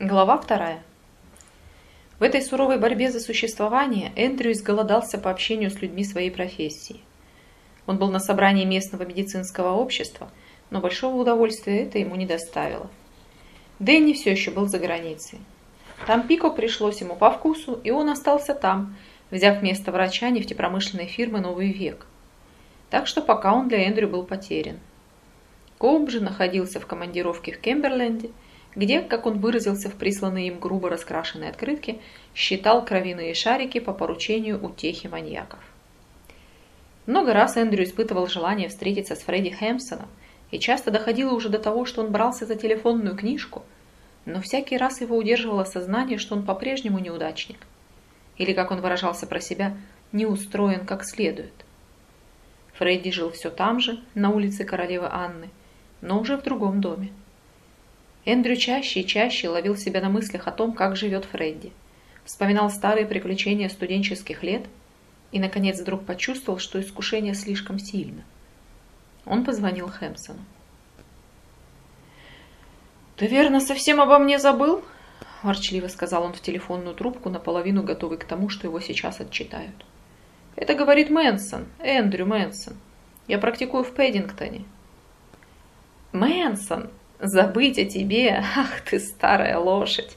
Глава вторая. В этой суровой борьбе за существование Эндрю изголодался по общению с людьми своей профессии. Он был на собрании местного медицинского общества, но большого удовольствия это ему не доставило. Дэнни все еще был за границей. Там Пико пришлось ему по вкусу, и он остался там, взяв место врача нефтепромышленной фирмы «Новый век». Так что пока он для Эндрю был потерян. Коуб же находился в командировке в Кемберленде – где, как он выразился в присланной им грубо раскрашенной открытке, считал кровяные шарики по поручению утехи маньяков. Много раз Эндрю испытывал желание встретиться с Фредди Хэмпсоном, и часто доходило уже до того, что он брался за телефонную книжку, но всякий раз его удерживало сознание, что он по-прежнему неудачник. Или, как он выражался про себя, не устроен как следует. Фредди жил все там же, на улице Королевы Анны, но уже в другом доме. Эндрю чаще и чаще ловил себя на мыслях о том, как живет Фредди. Вспоминал старые приключения студенческих лет и, наконец, вдруг почувствовал, что искушение слишком сильно. Он позвонил Хэмпсону. «Ты верно совсем обо мне забыл?» – ворчливо сказал он в телефонную трубку, наполовину готовый к тому, что его сейчас отчитают. «Это говорит Мэнсон, Эндрю Мэнсон. Я практикую в Пэддингтоне». «Мэнсон!» Забыть о тебе? Ах ты, старая лошадь!»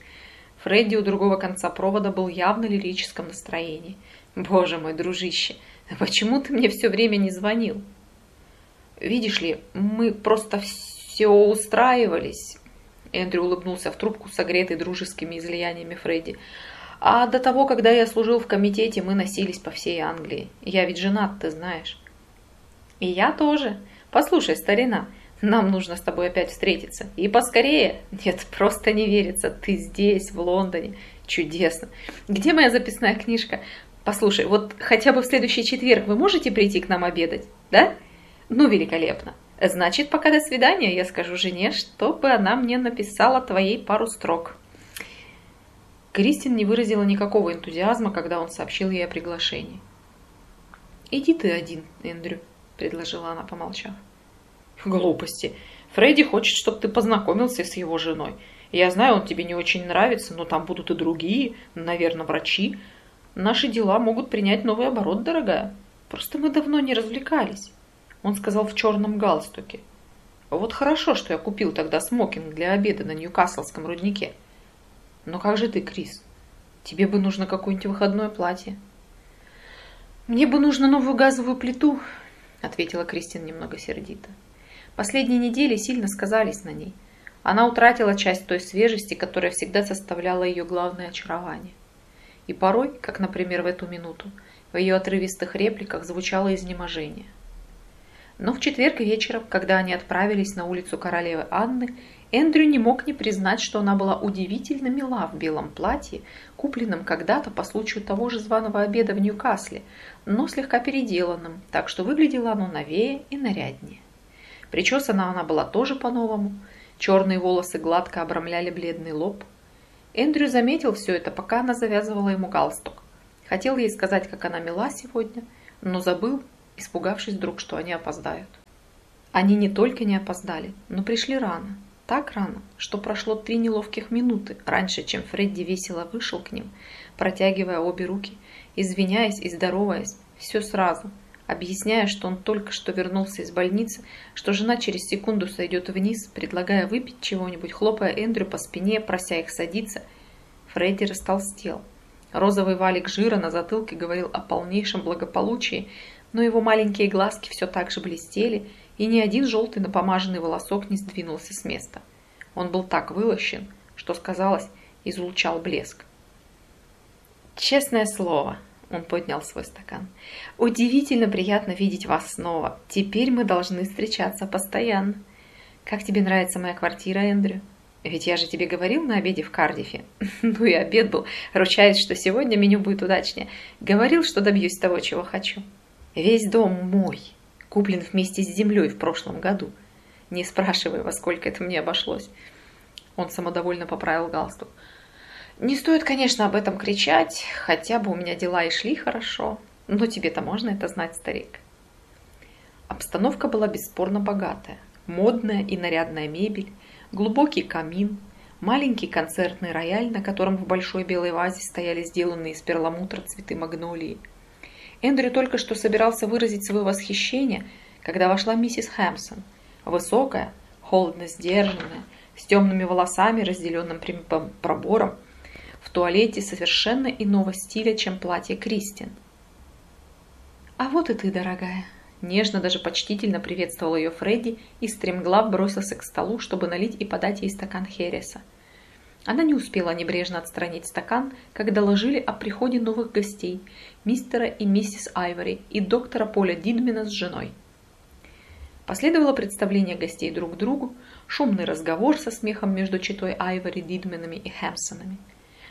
Фредди у другого конца провода был явно лирическом настроении. «Боже мой, дружище, почему ты мне все время не звонил?» «Видишь ли, мы просто все устраивались». Эндрю улыбнулся в трубку, согретый дружескими излияниями Фредди. «А до того, когда я служил в комитете, мы носились по всей Англии. Я ведь женат, ты знаешь». «И я тоже. Послушай, старина, нам нужно с тобой опять встретиться. И поскорее. Нет, просто не верится. Ты здесь, в Лондоне. Чудесно. Где моя записная книжка? Послушай, вот хотя бы в следующий четверг вы можете прийти к нам обедать? Да? Ну, великолепно. Значит, пока до свидания. Я скажу жене, чтобы она мне написала твоей пару строк. Кристин не выразила никакого энтузиазма, когда он сообщил ей о приглашении. «Иди ты один, Эндрю», – предложила она, помолчав. Глупости. Фредди хочет, чтобы ты познакомился с его женой. Я знаю, он тебе не очень нравится, но там будут и другие, наверное, врачи. Наши дела могут принять новый оборот, дорогая. Просто мы давно не развлекались. Он сказал в черном галстуке. Вот хорошо, что я купил тогда смокинг для обеда на Ньюкаслском руднике. Но как же ты, Крис? Тебе бы нужно какое-нибудь выходное платье. Мне бы нужно новую газовую плиту, ответила Кристин немного сердито. Последние недели сильно сказались на ней. Она утратила часть той свежести, которая всегда составляла ее главное очарование. И порой, как, например, в эту минуту, в ее отрывистых репликах звучало изнеможение. Но в четверг вечером, когда они отправились на улицу королевы Анны, Эндрю не мог не признать, что она была удивительно мила в белом платье, купленном когда-то по случаю того же званого обеда в Ньюкасле, но слегка переделанном, так что выглядело оно новее и наряднее. Причесана она была тоже по-новому. Черные волосы гладко обрамляли бледный лоб. Эндрю заметил все это, пока она завязывала ему галстук. Хотел ей сказать, как она мила сегодня, но забыл, испугавшись вдруг, что они опоздают. Они не только не опоздали, но пришли рано. Так рано, что прошло три неловких минуты, раньше, чем Фредди весело вышел к ним, протягивая обе руки, извиняясь и здороваясь, все сразу – объясняя, что он только что вернулся из больницы, что жена через секунду сойдет вниз, предлагая выпить чего-нибудь, хлопая Эндрю по спине, прося их садиться. Фредди растолстел. Розовый валик жира на затылке говорил о полнейшем благополучии, но его маленькие глазки все так же блестели, и ни один желтый напомаженный волосок не сдвинулся с места. Он был так вылощен, что, сказалось, излучал блеск. «Честное слово», он поднял свой стакан. «Удивительно приятно видеть вас снова. Теперь мы должны встречаться постоянно. Как тебе нравится моя квартира, Эндрю? Ведь я же тебе говорил на обеде в Кардифе. Ну и обед был. Ручаюсь, что сегодня меню будет удачнее. Говорил, что добьюсь того, чего хочу. Весь дом мой. Куплен вместе с землей в прошлом году. Не спрашивай, во сколько это мне обошлось. Он самодовольно поправил галстук. Не стоит, конечно, об этом кричать, хотя бы у меня дела и шли хорошо, но тебе-то можно это знать, старик. Обстановка была бесспорно богатая. Модная и нарядная мебель, глубокий камин, маленький концертный рояль, на котором в большой белой вазе стояли сделанные из перламутра цветы магнолии. Эндрю только что собирался выразить свое восхищение, когда вошла миссис Хэмпсон, высокая, холодно сдержанная, с темными волосами, разделенным пробором, в туалете совершенно иного стиля, чем платье Кристин. «А вот и ты, дорогая!» Нежно, даже почтительно приветствовал ее Фредди и стремглав бросился к столу, чтобы налить и подать ей стакан Хереса. Она не успела небрежно отстранить стакан, когда доложили о приходе новых гостей, мистера и миссис Айвори и доктора Поля Дидмина с женой. Последовало представление гостей друг другу, шумный разговор со смехом между читой Айвори, Дидменами и Хэмпсонами.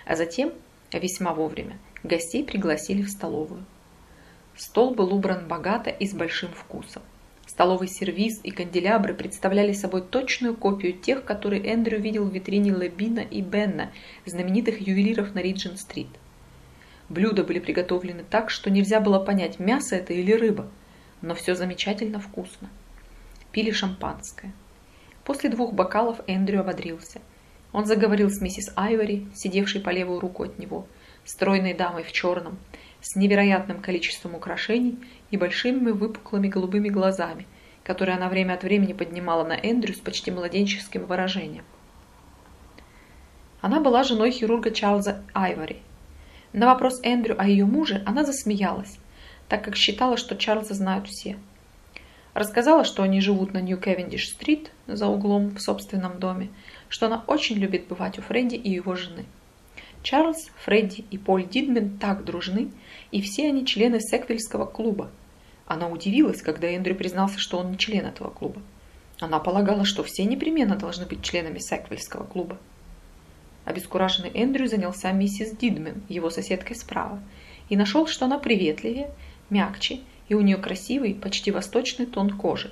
А затем, весьма вовремя, гостей пригласили в столовую. Стол был убран богато и с большим вкусом. Столовый сервиз и канделябры представляли собой точную копию тех, которые Эндрю видел в витрине Лебина и Бенна, знаменитых ювелиров на Риджин-стрит. Блюда были приготовлены так, что нельзя было понять, мясо это или рыба, но все замечательно вкусно. Пили шампанское. После двух бокалов Эндрю ободрился. Он заговорил с миссис Айвори, сидевшей по левую руку от него, стройной дамой в черном, с невероятным количеством украшений и большими выпуклыми голубыми глазами, которые она время от времени поднимала на Эндрю с почти младенческим выражением. Она была женой хирурга Чарльза Айвори. На вопрос Эндрю о ее муже она засмеялась, так как считала, что Чарльза знают все. Рассказала, что они живут на Нью-Кевендиш-стрит за углом в собственном доме, что она очень любит бывать у Фредди и его жены. Чарльз, Фредди и Поль Дидмен так дружны, и все они члены Секвельского клуба. Она удивилась, когда Эндрю признался, что он не член этого клуба. Она полагала, что все непременно должны быть членами Секвельского клуба. Обескураженный Эндрю занялся миссис Дидмен, его соседкой справа, и нашел, что она приветливее, мягче, и у нее красивый, почти восточный тон кожи.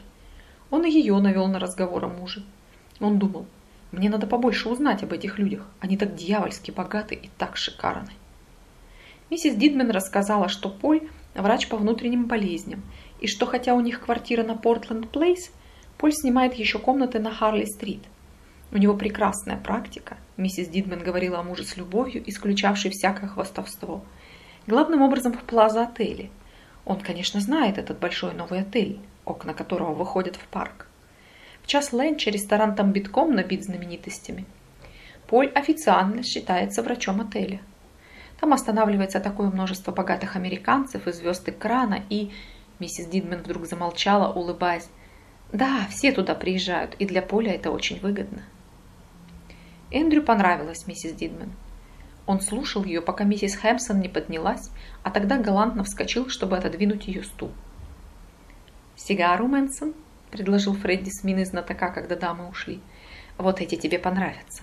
Он и ее навел на разговор о муже. Он думал, мне надо побольше узнать об этих людях, они так дьявольски богаты и так шикарны. Миссис Дидмен рассказала, что Поль – врач по внутренним болезням, и что хотя у них квартира на Портленд-Плейс, Поль снимает еще комнаты на Харли-стрит. У него прекрасная практика, миссис Дидмен говорила о муже с любовью, исключавшей всякое хвастовство. Главным образом в плаза-отеле. Он, конечно, знает этот большой новый отель, окна которого выходят в парк. В час ленча ресторан там битком набит знаменитостями. Поль официально считается врачом отеля. Там останавливается такое множество богатых американцев и звезд экрана, и... Миссис Дидмен вдруг замолчала, улыбаясь. Да, все туда приезжают, и для Поля это очень выгодно. Эндрю понравилась миссис Дидмен. Он слушал ее, пока миссис Хэмпсон не поднялась, а тогда галантно вскочил, чтобы отодвинуть ее стул. «Сигару, Мэнсон?» – предложил Фредди с миной знатока, когда дамы ушли. «Вот эти тебе понравятся.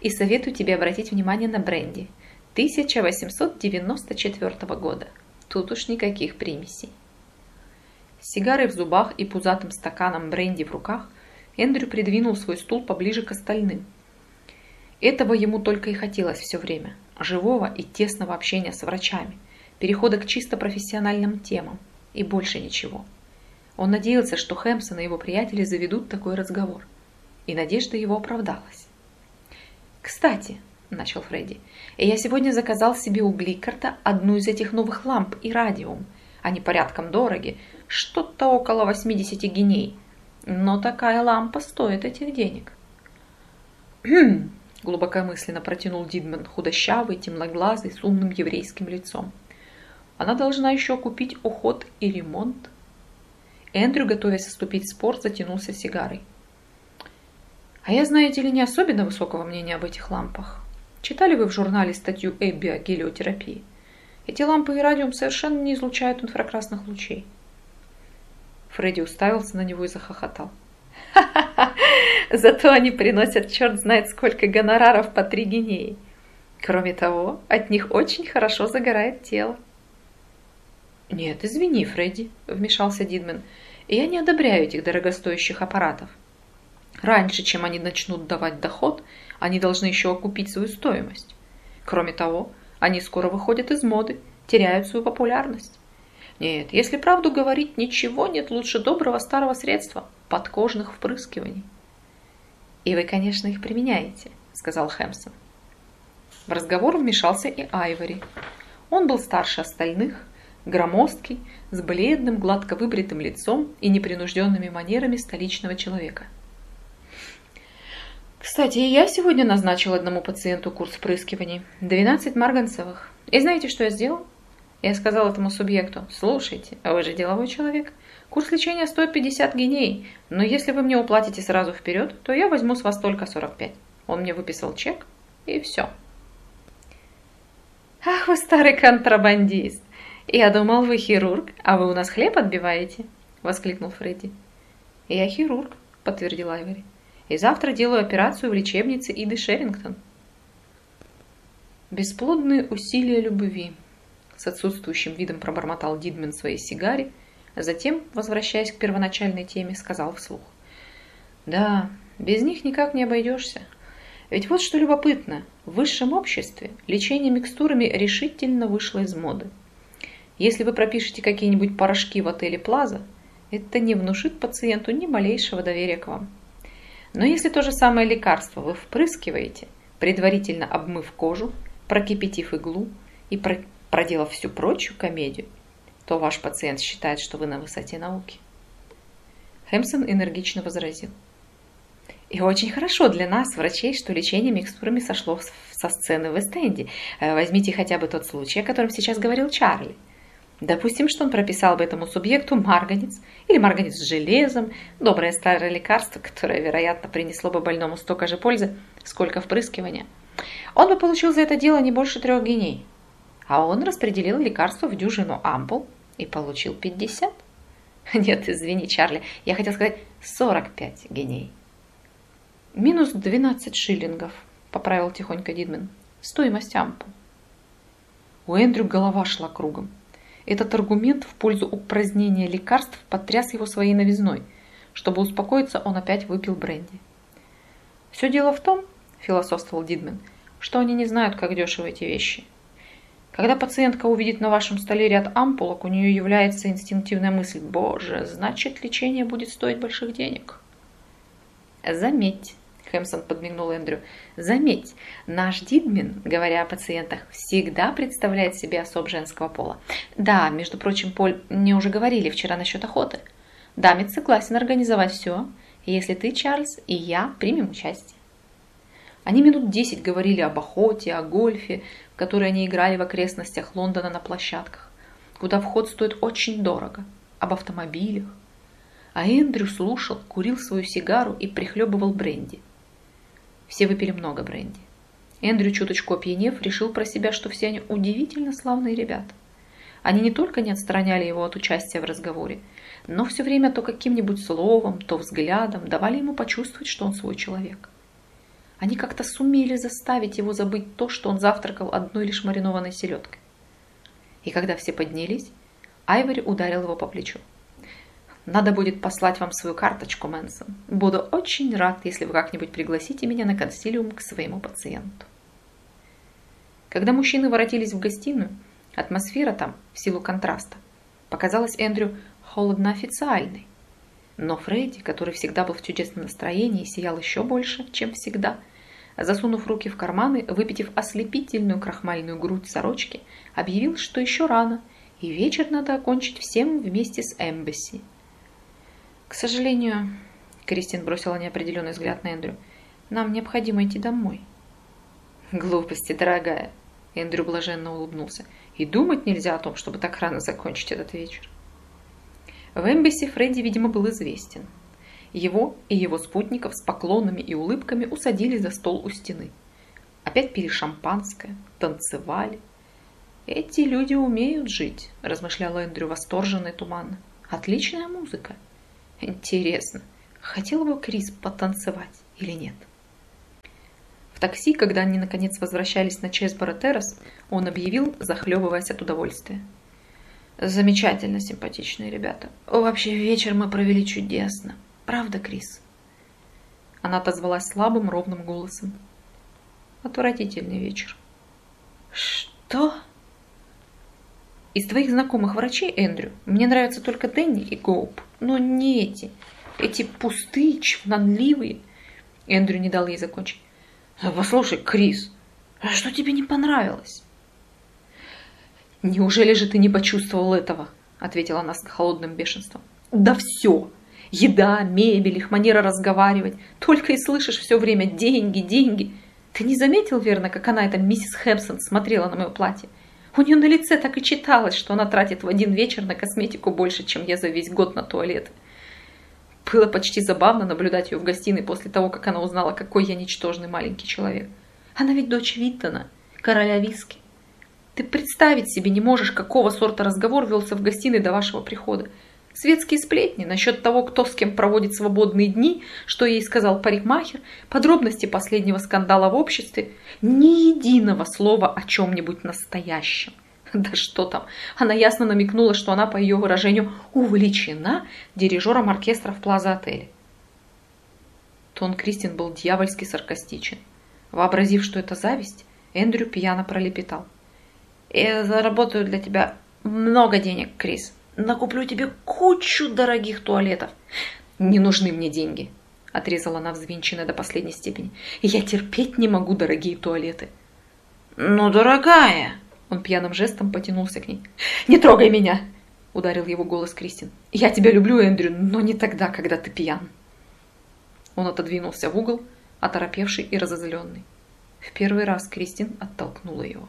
И советую тебе обратить внимание на бренди. 1894 года. Тут уж никаких примесей. С сигарой в зубах и пузатым стаканом бренди в руках Эндрю придвинул свой стул поближе к остальным. Этого ему только и хотелось все время – живого и тесного общения с врачами, перехода к чисто профессиональным темам и больше ничего. Он надеялся, что Хэмпсон и его приятели заведут такой разговор. И надежда его оправдалась. «Кстати», – начал Фредди. «Я сегодня заказал себе у Гликарта одну из этих новых ламп и радиум. Они порядком дороги, что-то около 80 геней. Но такая лампа стоит этих денег». «Хм», – глубокомысленно протянул Дидман, худощавый, темноглазый, с умным еврейским лицом. «Она должна еще купить уход и ремонт». Эндрю, готовясь вступить в спор, затянулся сигарой. А я, знаете ли, не особенно высокого мнения об этих лампах. Читали вы в журнале статью Эбби о гелиотерапии? Эти лампы и радиум совершенно не излучают инфракрасных лучей. Фредди уставился на него и захохотал. «Ха-ха-ха! Зато они приносят черт знает сколько гонораров по три гинеи. Кроме того, от них очень хорошо загорает тело». «Нет, извини, Фредди», — вмешался Дидмен. «Я не одобряю этих дорогостоящих аппаратов. Раньше, чем они начнут давать доход, они должны еще окупить свою стоимость. Кроме того, они скоро выходят из моды, теряют свою популярность. Нет, если правду говорить, ничего нет лучше доброго старого средства – подкожных впрыскиваний. И вы, конечно, их применяете, — сказал Хэмсон. В разговор вмешался и Айвори. Он был старше остальных, громоздкий, с бледным, гладко выбритым лицом и непринужденными манерами столичного человека. Кстати, я сегодня назначил одному пациенту курс впрыскиваний. 12 марганцевых. И знаете, что я сделал? Я сказал этому субъекту, слушайте, вы же деловой человек. Курс лечения стоит 50 геней, но если вы мне уплатите сразу вперед, то я возьму с вас только 45. Он мне выписал чек, и все. Ах вы старый контрабандист! Я думал, вы хирург, а вы у нас хлеб отбиваете, воскликнул Фредди. Я хирург, подтвердил Айвори. И завтра делаю операцию в лечебнице Иды Шерингтон. Бесплодные усилия любви, с отсутствующим видом пробормотал Дидмен своей сигаре, а затем, возвращаясь к первоначальной теме, сказал вслух. «Да, без них никак не обойдешься. Ведь вот что любопытно, в высшем обществе лечение микстурами решительно вышло из моды. Если вы пропишете какие-нибудь порошки в отеле Плаза, это не внушит пациенту ни малейшего доверия к вам. Но если то же самое лекарство вы впрыскиваете, предварительно обмыв кожу, прокипятив иглу и проделав всю прочую комедию, то ваш пациент считает, что вы на высоте науки. Хэмсон энергично возразил. И очень хорошо для нас, врачей, что лечение микстурами сошло со сцены в Эстенде. Э, возьмите хотя бы тот случай, о котором сейчас говорил Чарли. Допустим, что он прописал бы этому субъекту марганец или марганец с железом, доброе старое лекарство, которое, вероятно, принесло бы больному столько же пользы, сколько впрыскивания. Он бы получил за это дело не больше трех геней а он распределил лекарство в дюжину ампул и получил 50. Нет, извини, Чарли, я хотел сказать 45 геней. Минус 12 шиллингов, поправил тихонько Дидмен. Стоимость ампул. У Эндрю голова шла кругом. Этот аргумент в пользу упразднения лекарств потряс его своей новизной. Чтобы успокоиться, он опять выпил бренди. «Все дело в том, — философствовал Дидмен, — что они не знают, как дешево эти вещи. Когда пациентка увидит на вашем столе ряд ампулок, у нее является инстинктивная мысль «Боже, значит, лечение будет стоить больших денег». Заметь, Хэмсон подмигнул Эндрю, заметь, наш Дидмин, говоря о пациентах, всегда представляет себе особ женского пола. Да, между прочим, Поль, мне уже говорили вчера насчет охоты. Дамец согласен организовать все, если ты, Чарльз, и я примем участие. Они минут десять говорили об охоте, о гольфе, которые они играли в окрестностях Лондона на площадках, куда вход стоит очень дорого, об автомобилях. А Эндрю слушал, курил свою сигару и прихлебывал бренди. Все выпили много бренди. Эндрю, чуточку опьянев, решил про себя, что все они удивительно славные ребята. Они не только не отстраняли его от участия в разговоре, но все время то каким-нибудь словом, то взглядом давали ему почувствовать, что он свой человек. Они как-то сумели заставить его забыть то, что он завтракал одной лишь маринованной селедкой. И когда все поднялись, Айвори ударил его по плечу. «Надо будет послать вам свою карточку, Мэнсон. Буду очень рад, если вы как-нибудь пригласите меня на консилиум к своему пациенту». Когда мужчины воротились в гостиную, атмосфера там, в силу контраста, показалась Эндрю холодно-официальной. Но Фредди, который всегда был в чудесном настроении, сиял еще больше, чем всегда – засунув руки в карманы, выпитив ослепительную крахмальную грудь сорочки, объявил, что еще рано, и вечер надо окончить всем вместе с Эмбасси. «К сожалению», — Кристин бросила неопределенный взгляд на Эндрю, «нам необходимо идти домой». «Глупости, дорогая», — Эндрю блаженно улыбнулся, «и думать нельзя о том, чтобы так рано закончить этот вечер». В Эмбасси Фредди, видимо, был известен. Его и его спутников с поклонами и улыбками усадили за стол у стены. Опять пили шампанское, танцевали. «Эти люди умеют жить», – размышлял Эндрю восторженно и туманно. «Отличная музыка. Интересно, хотел бы Крис потанцевать или нет?» В такси, когда они наконец возвращались на Чесборо Террас, он объявил, захлебываясь от удовольствия. «Замечательно симпатичные ребята. Вообще вечер мы провели чудесно. Правда, Крис?» Она отозвалась слабым, ровным голосом. «Отвратительный вечер». «Что?» «Из твоих знакомых врачей, Эндрю, мне нравятся только Дэнни и Гоуп, но не эти. Эти пустые, чванливые». Эндрю не дал ей закончить. Послушай, Крис, а что тебе не понравилось? Неужели же ты не почувствовал этого? Ответила она с холодным бешенством. Да все! Еда, мебель, их манера разговаривать. Только и слышишь все время деньги, деньги. Ты не заметил, верно, как она, эта миссис Хэмпсон, смотрела на мое платье? У нее на лице так и читалось, что она тратит в один вечер на косметику больше, чем я за весь год на туалет. Было почти забавно наблюдать ее в гостиной после того, как она узнала, какой я ничтожный маленький человек. Она ведь дочь Виттона, короля виски. Ты представить себе не можешь, какого сорта разговор велся в гостиной до вашего прихода. Светские сплетни насчет того, кто с кем проводит свободные дни, что ей сказал парикмахер, подробности последнего скандала в обществе, ни единого слова о чем-нибудь настоящем. Да что там, она ясно намекнула, что она, по ее выражению, увлечена дирижером оркестра в Плаза-отеле. Тон Кристин был дьявольски саркастичен. Вообразив, что это зависть, Эндрю пьяно пролепетал. «Я заработаю для тебя много денег, Крис. Накуплю тебе кучу дорогих туалетов. Не нужны мне деньги, отрезала она взвинченная до последней степени. Я терпеть не могу дорогие туалеты. Ну, дорогая, он пьяным жестом потянулся к ней. Не трогай меня, ударил его голос Кристин. Я тебя люблю, Эндрю, но не тогда, когда ты пьян. Он отодвинулся в угол, оторопевший и разозленный. В первый раз Кристин оттолкнула его.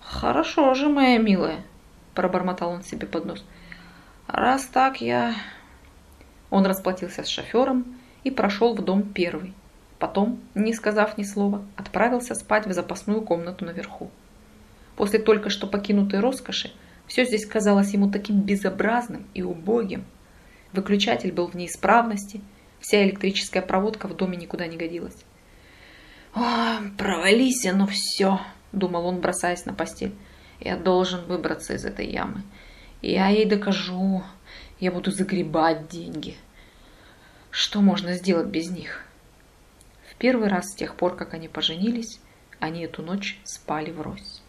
«Хорошо же, моя милая», пробормотал он себе под нос. Раз так я... Он расплатился с шофером и прошел в дом первый. Потом, не сказав ни слова, отправился спать в запасную комнату наверху. После только что покинутой роскоши, все здесь казалось ему таким безобразным и убогим. Выключатель был в неисправности, вся электрическая проводка в доме никуда не годилась. «О, провались оно все!» – думал он, бросаясь на постель. Я должен выбраться из этой ямы. Я ей докажу. Я буду загребать деньги. Что можно сделать без них? В первый раз с тех пор, как они поженились, они эту ночь спали врозь.